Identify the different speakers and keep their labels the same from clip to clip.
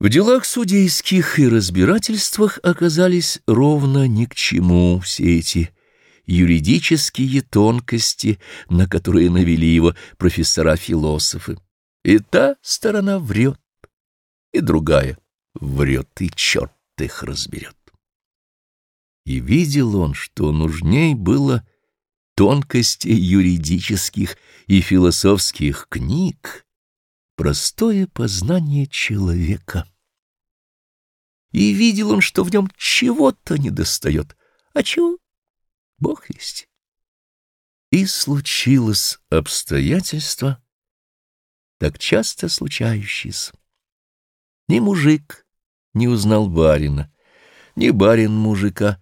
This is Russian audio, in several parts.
Speaker 1: В делах судейских и разбирательствах оказались ровно ни к чему все эти юридические тонкости, на которые навели его профессора-философы. И та сторона врет, и другая врет, и черт их разберет. И видел он, что нужней было тонкости юридических и философских книг, простое познание человека. И видел он, что в нем чего-то недостает. А чего? Бог есть. И случилось обстоятельство, так часто случающееся. Ни мужик не узнал барина, ни барин мужика,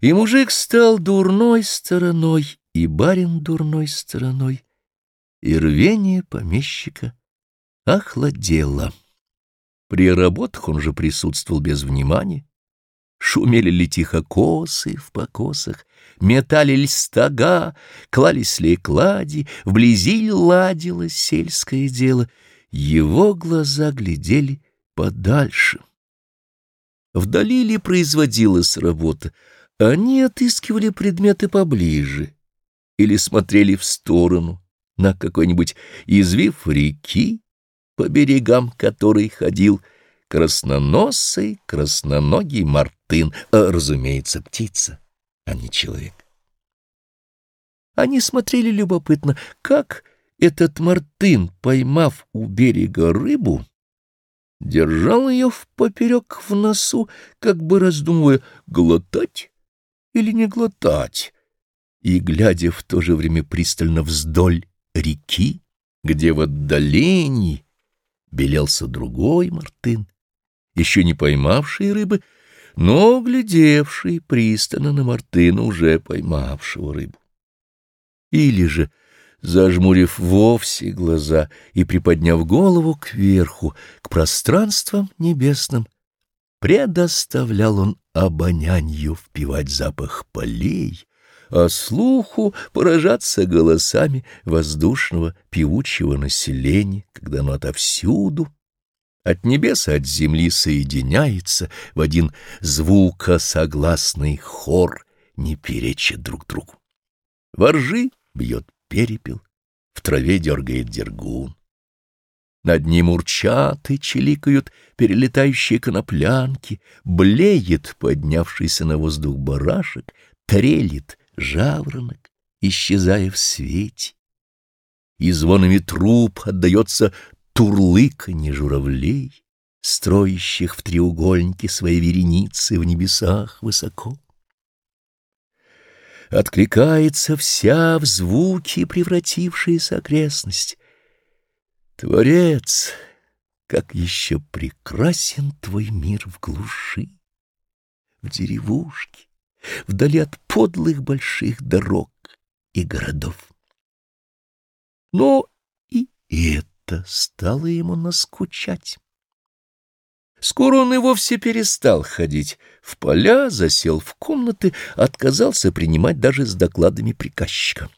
Speaker 1: и мужик стал дурной стороной, и барин дурной стороной, и рвение помещика охладело. При работах он же присутствовал без внимания. Шумели ли тихо косы в покосах, метали ли стога, клались ли клади, вблизи ладилось сельское дело. Его глаза глядели подальше. Вдали ли производилась работа, они отыскивали предметы поближе или смотрели в сторону на какой-нибудь извив реки, по берегам которой ходил красноносый, красноногий мартын, а, разумеется, птица, а не человек. Они смотрели любопытно, как этот мартын, поймав у берега рыбу, держал ее в поперек в носу, как бы раздумывая, глотать или не глотать, и, глядя в то же время пристально вздоль реки, где в отдалении белелся другой мартын, еще не поймавший рыбы, но глядевший пристально на мартына, уже поймавшего рыбу. Или же, зажмурив вовсе глаза и приподняв голову кверху, к пространствам небесным, предоставлял он обонянью впивать запах полей, а слуху поражаться голосами воздушного певучего населения, когда оно отовсюду, от небес от земли соединяется в один звукосогласный хор, не перечит друг другу. Воржи бьет перепел, в траве дергает дергун. Над ним урчат и чиликают перелетающие коноплянки, блеет поднявшийся на воздух барашек, трелит жаворонок, исчезая в свете. И звонами труб отдается турлыканье журавлей, строящих в треугольнике свои вереницы в небесах высоко. Откликается вся в звуки превратившаяся окрестность. Творец, как еще прекрасен твой мир в глуши, в деревушке, вдали от подлых больших дорог и городов. Но и это стало ему наскучать. Скоро он и вовсе перестал ходить в поля, засел в комнаты, отказался принимать даже с докладами приказчика.